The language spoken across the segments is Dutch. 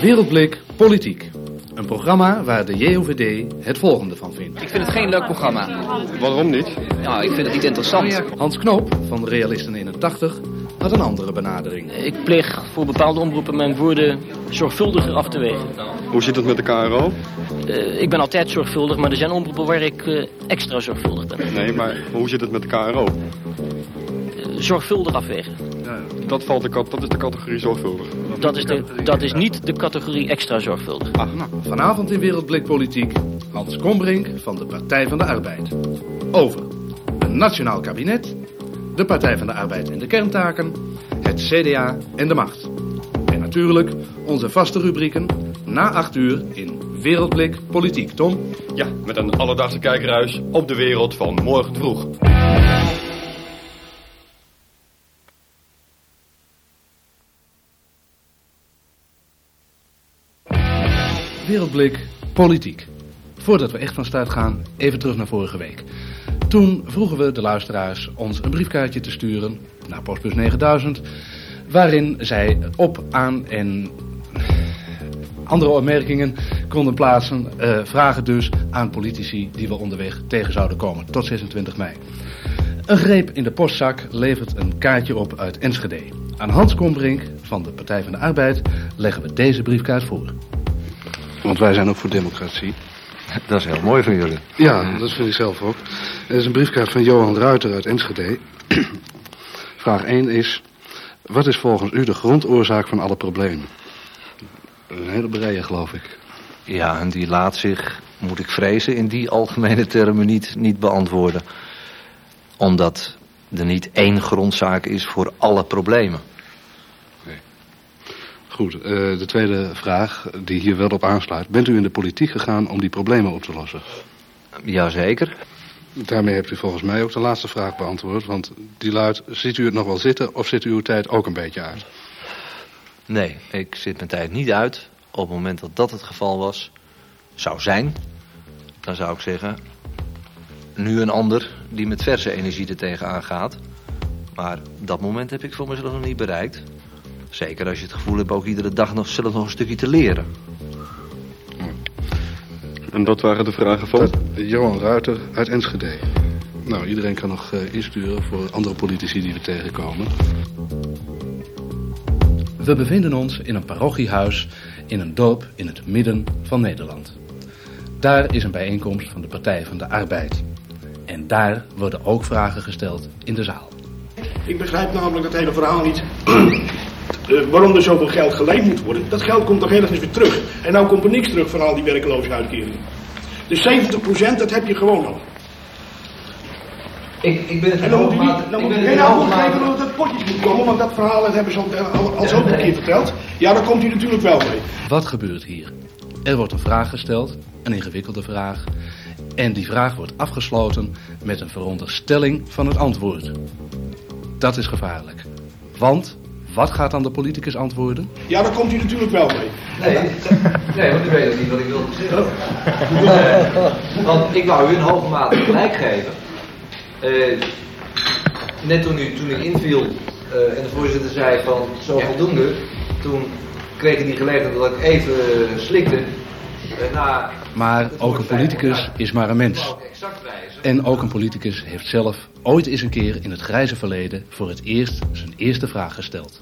Wereldblik Politiek. Een programma waar de JOVD het volgende van vindt. Ik vind het geen leuk programma. Waarom niet? Nou, ik vind het niet interessant. Hans Knoop van Realisten 81 had een andere benadering. Ik pleeg voor bepaalde omroepen mijn woorden zorgvuldiger af te wegen. Hoe zit het met de KRO? Uh, ik ben altijd zorgvuldig, maar er zijn omroepen waar ik uh, extra zorgvuldig ben. Nee, maar hoe zit het met de KRO? Uh, zorgvuldig afwegen. Ja, dat, valt de, dat is de categorie zorgvuldig. Dat is, de, dat is niet de categorie extra zorgvuldig. Ah, nou, vanavond in Wereldblik Politiek Hans Kombrink van de Partij van de Arbeid. Over een nationaal kabinet, de Partij van de Arbeid en de kerntaken, het CDA en de macht. En natuurlijk onze vaste rubrieken na acht uur in Wereldblik Politiek. Tom? Ja, met een alledaagse kijkruis op de wereld van morgen vroeg. Wereldblik Politiek. Voordat we echt van start gaan, even terug naar vorige week. Toen vroegen we de luisteraars ons een briefkaartje te sturen naar postbus 9000... waarin zij op, aan en andere opmerkingen konden plaatsen. Uh, vragen dus aan politici die we onderweg tegen zouden komen tot 26 mei. Een greep in de postzak levert een kaartje op uit Enschede. Aan Hans Kombrink van de Partij van de Arbeid leggen we deze briefkaart voor. Want wij zijn ook voor democratie. Dat is heel mooi van jullie. Ja, dat vind ik zelf ook. Er is een briefkaart van Johan Ruiter uit Enschede. Vraag 1 is... Wat is volgens u de grondoorzaak van alle problemen? Een hele breie, geloof ik. Ja, en die laat zich, moet ik vrezen, in die algemene termen niet, niet beantwoorden. Omdat er niet één grondzaak is voor alle problemen. Goed, uh, de tweede vraag, die hier wel op aansluit. Bent u in de politiek gegaan om die problemen op te lossen? Jazeker. Daarmee hebt u volgens mij ook de laatste vraag beantwoord. Want die luidt, ziet u het nog wel zitten of zit u uw tijd ook een beetje uit? Nee, ik zit mijn tijd niet uit. Op het moment dat dat het geval was, zou zijn, dan zou ik zeggen... nu een ander die met verse energie er tegenaan gaat. Maar dat moment heb ik voor mezelf nog niet bereikt. Zeker als je het gevoel hebt ook iedere dag nog zelf nog een stukje te leren. En dat waren de vragen van? Dat, Johan Ruiter uit Enschede. Nou, iedereen kan nog uh, insturen voor andere politici die we tegenkomen. We bevinden ons in een parochiehuis in een dorp in het midden van Nederland. Daar is een bijeenkomst van de Partij van de Arbeid. En daar worden ook vragen gesteld in de zaal. Ik begrijp namelijk dat hele verhaal niet. Uh, waarom er zoveel geld geleend moet worden. Dat geld komt toch ergens weer terug. En nou komt er niks terug van al die werkloze uitkeringen. Dus 70% dat heb je gewoon nog. Ik, ik ben het en dan moet je niet, dan moet je begrijpen dat het potjes moet komen, want dat verhaal dat hebben ze al, al, al zo een keer verteld. Ja, daar komt hij natuurlijk wel mee. Wat gebeurt hier? Er wordt een vraag gesteld, een ingewikkelde vraag. En die vraag wordt afgesloten met een veronderstelling van het antwoord. Dat is gevaarlijk. Want wat gaat dan de politicus antwoorden? Ja, daar komt hij natuurlijk wel mee. Nee, nee want u weet ook niet wat ik wilde zeggen. uh, want ik wou u in hoge mate gelijk geven. Uh, net toen, u, toen ik inviel uh, en de voorzitter zei van zo voldoende, toen kreeg ik die gelegenheid dat ik even slikte. Maar ook een politicus is maar een mens. En ook een politicus heeft zelf ooit eens een keer in het grijze verleden voor het eerst zijn eerste vraag gesteld.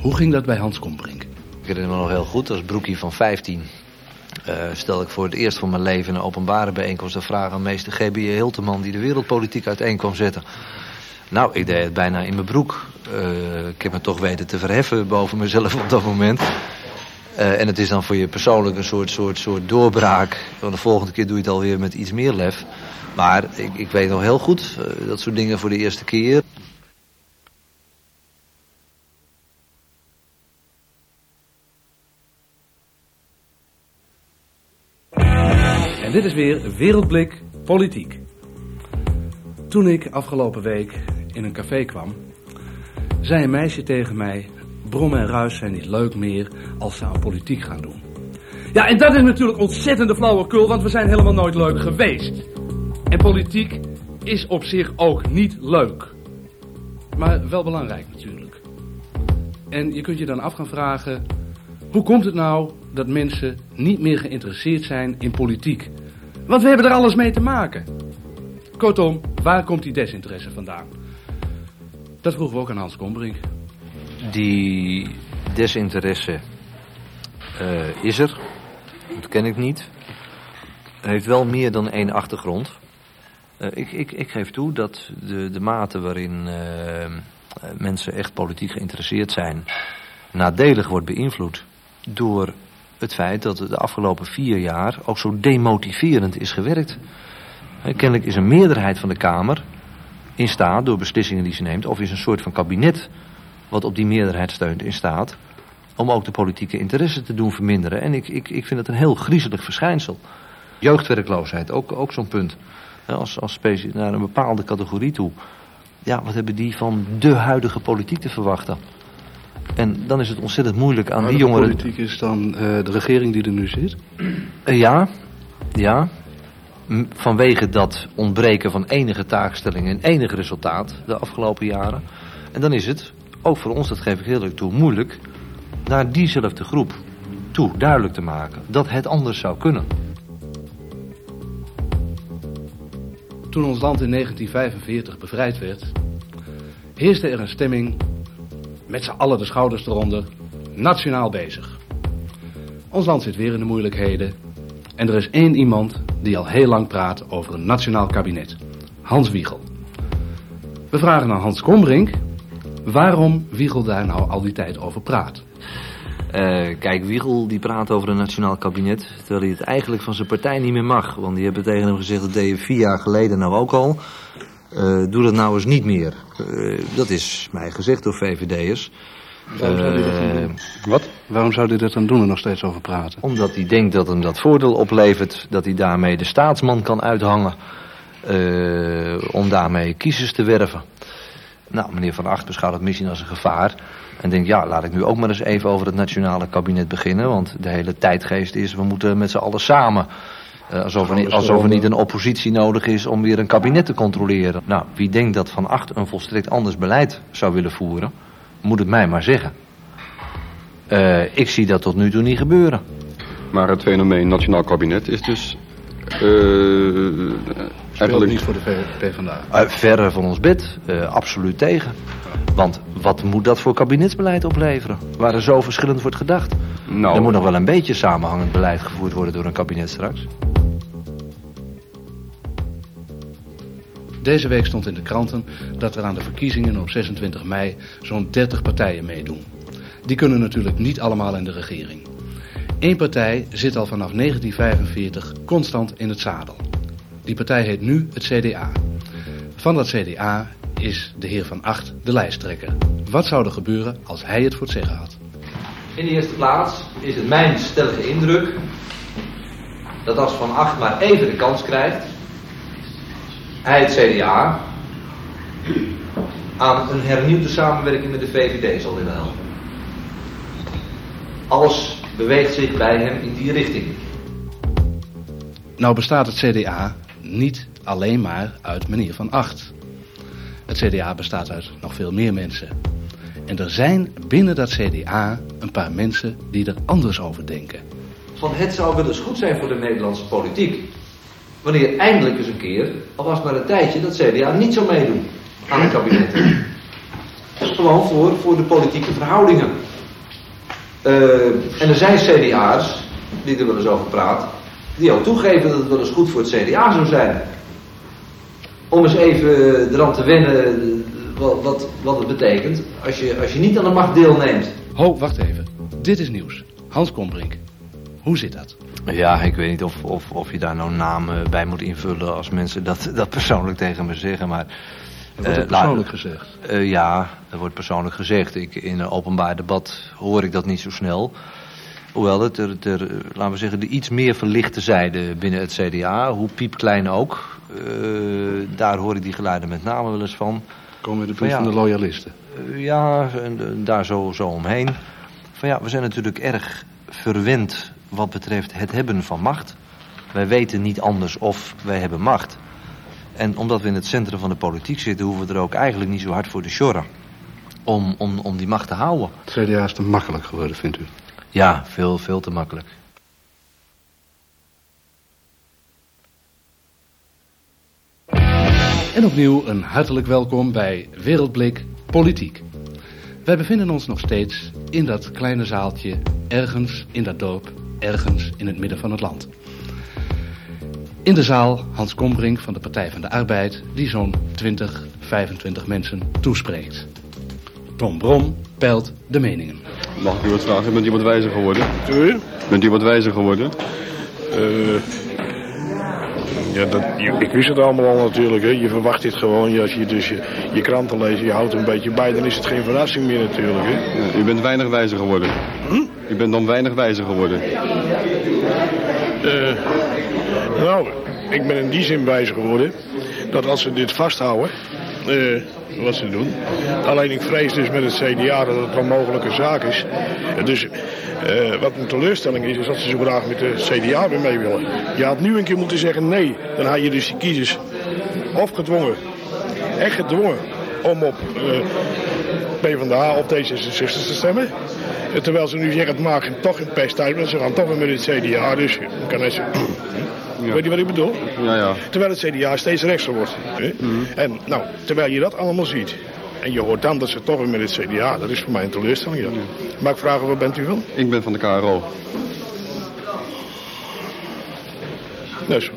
Hoe ging dat bij Hans Kombrink? Ik herinner me nog heel goed, als broekie van 15 uh, stel ik voor het eerst van mijn leven een openbare bijeenkomst de vraag aan meester G.B. Hilteman die de wereldpolitiek uiteen kon zetten. Nou, ik deed het bijna in mijn broek. Uh, ik heb me toch weten te verheffen boven mezelf op dat moment. Uh, en het is dan voor je persoonlijk een soort, soort, soort doorbraak. Want de volgende keer doe je het alweer met iets meer lef. Maar ik, ik weet nog heel goed, uh, dat soort dingen voor de eerste keer. En dit is weer Wereldblik Politiek. Toen ik afgelopen week in een café kwam, zei een meisje tegen mij... Brom en ruis zijn niet leuk meer als ze aan politiek gaan doen. Ja, en dat is natuurlijk ontzettende flauwekul, want we zijn helemaal nooit leuk geweest. En politiek is op zich ook niet leuk. Maar wel belangrijk natuurlijk. En je kunt je dan af gaan vragen... Hoe komt het nou dat mensen niet meer geïnteresseerd zijn in politiek? Want we hebben er alles mee te maken. Kortom, waar komt die desinteresse vandaan? Dat vroegen we ook aan Hans Kombrink. Die desinteresse uh, is er. Dat ken ik niet. heeft wel meer dan één achtergrond. Uh, ik, ik, ik, geef toe dat de, de mate waarin uh, mensen echt politiek geïnteresseerd zijn... nadelig wordt beïnvloed door het feit dat het de afgelopen vier jaar ook zo demotiverend is gewerkt. Kennelijk is een meerderheid van de Kamer in staat, door beslissingen die ze neemt, of is een soort van kabinet wat op die meerderheid steunt in staat, om ook de politieke interesse te doen verminderen. En ik, ik, ik vind het een heel griezelig verschijnsel. Jeugdwerkloosheid, ook, ook zo'n punt. Als, als naar een bepaalde categorie toe. Ja, wat hebben die van de huidige politiek te verwachten? En dan is het ontzettend moeilijk aan die jongeren... De politiek is dan uh, de regering die er nu zit? Uh, ja, ja. Vanwege dat ontbreken van enige taakstelling en enig resultaat de afgelopen jaren. En dan is het, ook voor ons, dat geef ik erg toe, moeilijk... naar diezelfde groep toe duidelijk te maken dat het anders zou kunnen. Toen ons land in 1945 bevrijd werd, heerste er een stemming met z'n allen de schouders eronder, nationaal bezig. Ons land zit weer in de moeilijkheden. En er is één iemand die al heel lang praat over een nationaal kabinet. Hans Wiegel. We vragen aan Hans Kombrink waarom Wiegel daar nou al die tijd over praat. Uh, kijk, Wiegel die praat over een nationaal kabinet, terwijl hij het eigenlijk van zijn partij niet meer mag. Want die hebben tegen hem gezegd, dat deed je vier jaar geleden nou ook al. Uh, doe dat nou eens niet meer. Uh, dat is mij gezegd door VVD'ers. Waarom zou dat doen? Wat? Waarom zou hij dat dan doen en nog steeds over praten? Omdat hij denkt dat hem dat voordeel oplevert. Dat hij daarmee de staatsman kan uithangen. om daarmee kiezers te werven. Nou, meneer Van Acht beschouwt het misschien als een gevaar. En denkt, ja, laat ik nu ook maar eens even over het nationale kabinet beginnen. Want de hele tijdgeest is, we moeten met z'n allen samen... Uh, alsof, er niet, alsof er niet een oppositie nodig is om weer een kabinet te controleren. Nou, wie denkt dat Van Acht een volstrekt anders beleid zou willen voeren, moet het mij maar zeggen. Uh, ik zie dat tot nu toe niet gebeuren. Maar het fenomeen nationaal kabinet is dus uh, eigenlijk niet voor de PvdA. Uh, verre van ons bed, uh, absoluut tegen. Want wat moet dat voor kabinetsbeleid opleveren? Waar er zo verschillend wordt gedacht. Nou, er moet nog wel een beetje samenhangend beleid gevoerd worden door een kabinet straks. Deze week stond in de kranten dat er aan de verkiezingen op 26 mei zo'n 30 partijen meedoen. Die kunnen natuurlijk niet allemaal in de regering. Eén partij zit al vanaf 1945 constant in het zadel. Die partij heet nu het CDA. Van dat CDA is de heer Van Acht de lijsttrekker. Wat zou er gebeuren als hij het voor het zeggen had? In de eerste plaats is het mijn stellige indruk dat als Van Acht maar even de kans krijgt, hij het CDA aan een hernieuwde samenwerking met de VVD zal willen helpen. Alles beweegt zich bij hem in die richting. Nou bestaat het CDA niet alleen maar uit meneer Van Acht. Het CDA bestaat uit nog veel meer mensen. En er zijn binnen dat CDA een paar mensen die er anders over denken. Van het zou wel eens goed zijn voor de Nederlandse politiek. Wanneer eindelijk eens een keer, al was maar een tijdje, dat CDA niet zou meedoen aan een kabinet. Gewoon voor, voor de politieke verhoudingen. Uh, en er zijn CDA's, die er wel eens over praat, die ook toegeven dat het wel eens goed voor het CDA zou zijn. Om eens even eraan te wennen wat, wat, wat het betekent als je, als je niet aan de macht deelneemt. Ho, wacht even. Dit is nieuws. Hans Kombrink. Hoe zit dat? Ja, ik weet niet of, of, of je daar nou namen bij moet invullen als mensen dat, dat persoonlijk tegen me zeggen, maar... Er wordt uh, persoonlijk gezegd? Uh, ja, er wordt persoonlijk gezegd. Ik, in een openbaar debat hoor ik dat niet zo snel. Hoewel het er, er, laten we zeggen, de iets meer verlichte zijde binnen het CDA, hoe piepklein ook, uh, daar hoor ik die geluiden met name wel eens van. Komen we de punt van, de loyalisten? Uh, ja, en, daar zo, zo omheen. Van ja, we zijn natuurlijk erg verwend wat betreft het hebben van macht. Wij weten niet anders of wij hebben macht. En omdat we in het centrum van de politiek zitten, hoeven we er ook eigenlijk niet zo hard voor te sjorren. Om, om, om die macht te houden. Het CDA is te makkelijk geworden, vindt u? Ja, veel, veel te makkelijk. En opnieuw een hartelijk welkom bij Wereldblik Politiek. Wij bevinden ons nog steeds in dat kleine zaaltje, ergens in dat dorp, ergens in het midden van het land. In de zaal Hans Kombrink van de Partij van de Arbeid, die zo'n 20, 25 mensen toespreekt. Tom Brom peilt de meningen. Mag ik u wat vragen? Bent u wat wijzer geworden? U? Bent u wat wijzer geworden? Eh, ja, dat, ik wist het allemaal al natuurlijk. Hè. Je verwacht dit gewoon. Als je dus je, je kranten leest, je houdt er een beetje bij, dan is het geen verrassing meer natuurlijk. Hè. Ja, u bent weinig wijzer geworden. U bent dan weinig wijzer geworden. Eh, nou, ik ben in die zin wijzer geworden dat als ze dit vasthouden, eh, wat ze doen. Alleen ik vrees dus met het CDA dat het wel mogelijke zaak is. Dus eh, wat een teleurstelling is, is dat ze zo graag met de CDA weer mee willen. Je had nu een keer moeten zeggen nee. Dan had je dus die kiezers of gedwongen, echt gedwongen, om op eh PvdA of D66 te stemmen. Terwijl ze nu zeggen, het maakt toch geen pest uit, want ze gaan toch weer met het CDA. Dus kan Weet je wat ik bedoel? Ja, ja. Terwijl het CDA steeds rechtser wordt. hè? En nou, terwijl je dat allemaal ziet. En je hoort dan dat ze toch weer met het CDA. Dat is voor mij een teleurstelling, ja. Mag ik vragen, waar bent u van? Ik ben van de KRO. Dus,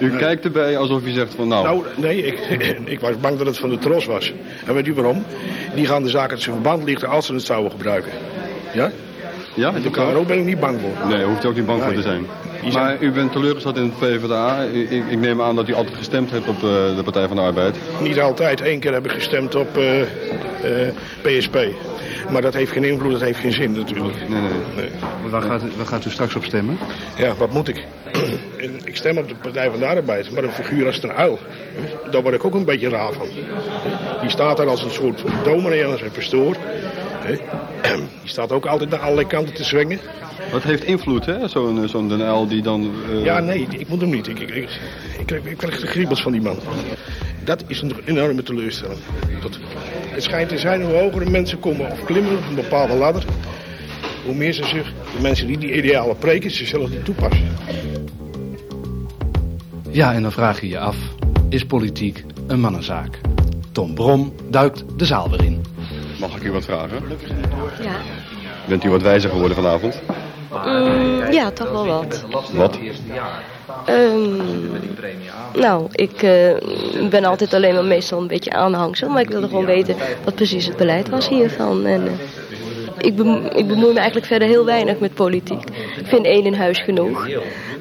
U kijkt erbij alsof u zegt van nou... nou, nee, ik, ik was bang dat het van de Tros was. En weet u waarom? Die gaan de zaken uit zijn verband lichten als ze het zouden gebruiken. Ja? Ja, De. KRO ben ik niet bang voor. Nee, daar hoeft u ook niet bang voor te zijn. Maar u bent teleurgesteld in het PvdA. Ik, ik, neem aan dat u altijd gestemd hebt op eh, de Partij van de Arbeid. Niet altijd. Eén keer heb ik gestemd op eh, eh, PSP. Maar dat heeft geen invloed, dat heeft geen zin natuurlijk. Nee, nee. Nee. Waar gaat, waar gaat u straks op stemmen? Ja, wat moet ik? En ik stem op de Partij van de Arbeid, maar een figuur als een uil, daar word ik ook een beetje raar van. Die staat daar als een soort dominee en als een. Hè. Die staat ook altijd naar allerlei kanten te zwengen. Dat heeft invloed, hè? Zo'n eh, zo'n Den Uyl die dan... eh, Ja, nee, ik moet hem niet. Ik, ik, ik, ik, krijg, ik krijg de kriebels van die man. Dat is een enorme teleurstelling. Dat, het schijnt te zijn hoe hoger de mensen komen of klimmen op een bepaalde ladder... hoe meer ze zich, de mensen die die idealen preken, zichzelf niet toepassen. Ja, en dan vraag je je af, is politiek een mannenzaak? Tom Brom duikt de zaal weer in. Mag ik u wat vragen? Ja. Bent u wat wijzer geworden vanavond? Mm, ja, toch wel wat. Wat? Ehm, nou, ik eh, ben altijd alleen maar meestal een beetje aanhangsel. Maar ik wilde gewoon weten wat precies het beleid was hiervan. En, eh, ik, bem- ik bemoei me eigenlijk verder heel weinig met politiek. Ik vind één in huis genoeg.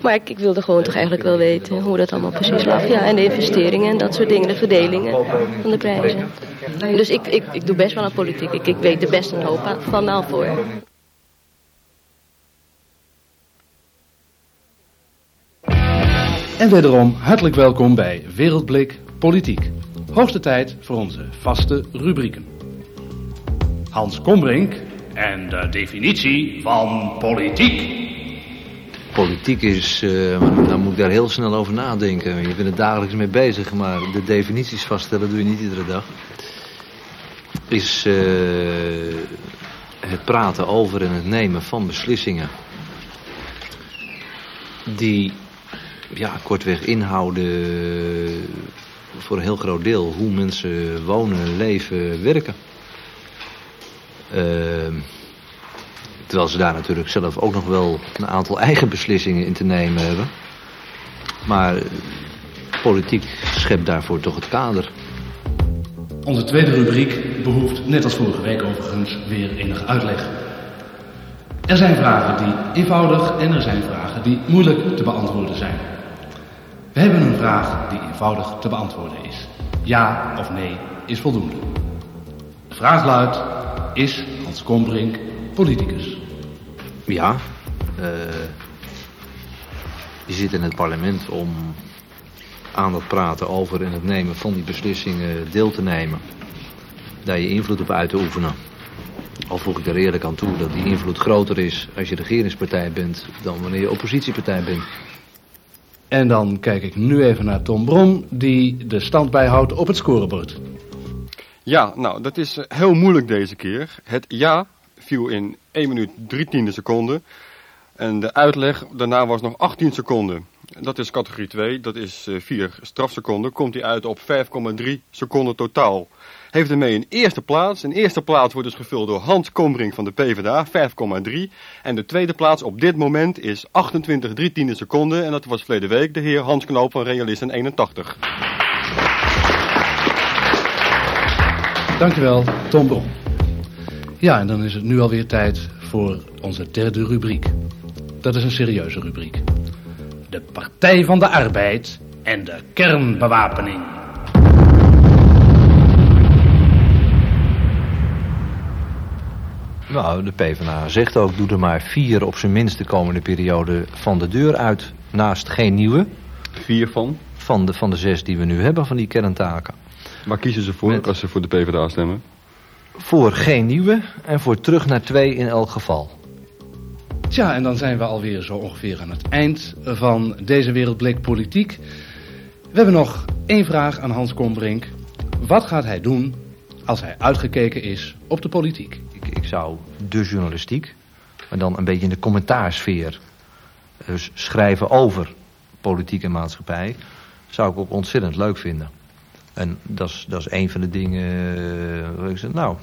Maar ik, ik wilde gewoon toch eigenlijk wel weten hoe dat allemaal precies lag. Ja, en de investeringen en dat soort dingen, de verdelingen van de prijzen. Dus ik, ik, doe best wel aan politiek. Ik, ik weet er best een hoop van al voor. En wederom hartelijk welkom bij Wereldblik Politiek. Hoogste tijd voor onze vaste rubrieken. Hans Kombrink en de definitie van politiek. Politiek is, eh, nou moet ik daar heel snel over nadenken. Je bent er dagelijks mee bezig, maar de definities vaststellen doe je niet iedere dag. Is eh, het praten over en het nemen van beslissingen. Die, ja, kortweg inhouden voor een heel groot deel hoe mensen wonen, leven, werken. Ehm Terwijl ze daar natuurlijk zelf ook nog wel een aantal eigen beslissingen in te nemen hebben. Maar politiek schept daarvoor toch het kader. Onze tweede rubriek behoeft, net als vorige week overigens, weer enige uitleg. Er zijn vragen die eenvoudig en er zijn vragen die moeilijk te beantwoorden zijn. We hebben een vraag die eenvoudig te beantwoorden is. Ja of nee is voldoende. De vraag luidt, is Hans Kombrink politicus? Ja, eh, je zit in het parlement om aan het praten over en het nemen van die beslissingen deel te nemen. Daar je invloed op uit te oefenen. Al voeg ik er eerlijk aan toe dat die invloed groter is als je regeringspartij bent dan wanneer je oppositiepartij bent. En dan kijk ik nu even naar Tom Brom, die de stand bijhoudt op het scorebord. Ja, nou, dat is eh, heel moeilijk deze keer. Het ja viel in 1 minuut 3 tiende seconden. En de uitleg daarna was nog 18 seconden. Dat is categorie 2, dat is 4 strafseconden. Komt hij uit op 5,3 seconden totaal. Heeft ermee een eerste plaats. Een eerste plaats wordt dus gevuld door Hans Kombrink van de PvdA, 5,3. En de tweede plaats op dit moment is 28 3 tiende seconden. En dat was verleden week de heer Hans Knoop van Realisten 81. Dankjewel, Tom Bron. Ja, en dan is het nu alweer tijd voor onze derde rubriek. Dat is een serieuze rubriek. De Partij van de Arbeid en de kernbewapening. Nou, de PvdA zegt ook, doe er maar vier op zijn minst de komende periode van de deur uit. Naast geen nieuwe. Vier van? Van de, van de zes die we nu hebben van die kerntaken. Waar kiezen ze voor Met- als ze voor de PvdA stemmen? Voor geen nieuwe en voor terug naar twee in elk geval. Tja, en dan zijn we alweer zo ongeveer aan het eind van deze Wereldblik Politiek. We hebben nog één vraag aan Hans Kombrink. Wat gaat hij doen als hij uitgekeken is op de politiek? Ik, ik zou de journalistiek, maar dan een beetje in de commentaarsfeer. Dus schrijven over politiek en maatschappij, zou ik ook ontzettend leuk vinden. En dat is, dat is een van de dingen eh, waar ik zeg, nou,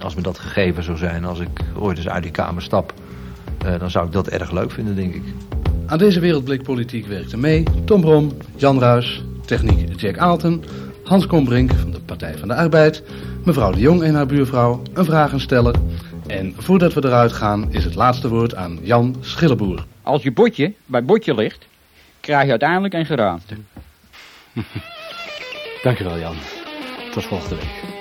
als me dat gegeven zou zijn, als ik ooit eens uit die kamer stap, eh, dan zou ik dat erg leuk vinden, denk ik. Aan deze Wereldblik Politiek werkten mee Tom Brom, Jan Ruis, techniek Jack Aalten, Hans Kombrink van de Partij van de Arbeid, mevrouw de Jong en haar buurvrouw, een vragensteller. En voordat we eruit gaan is het laatste woord aan Jan Schilleboer. Als je botje bij botje ligt, krijg je uiteindelijk een geraamte. Dankjewel Jan. Tot volgende week.